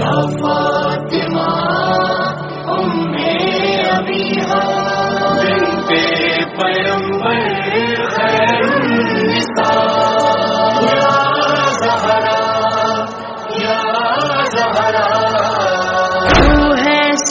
Fatima